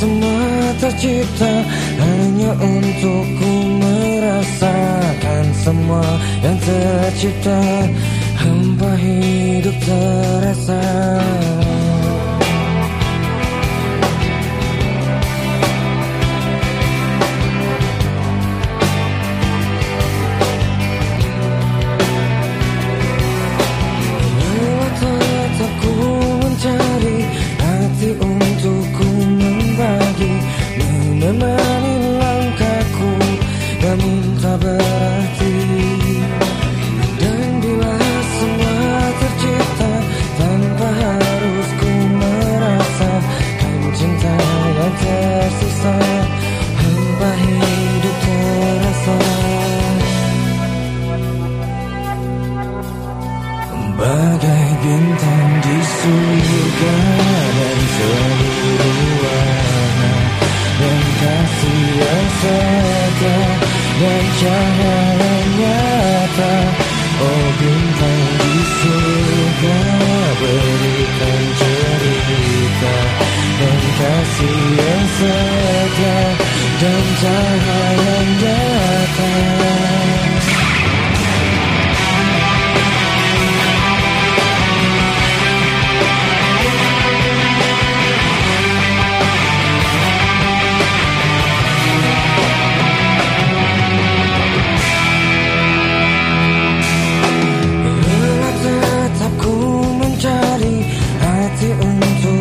semua tercipta hanya untukku merasakan semua yang tercipta. Hampa hidup terasa cahaya nyata Oh bintang di surga berikan cerita Dan kasih yang setia dan cahaya nyata 满足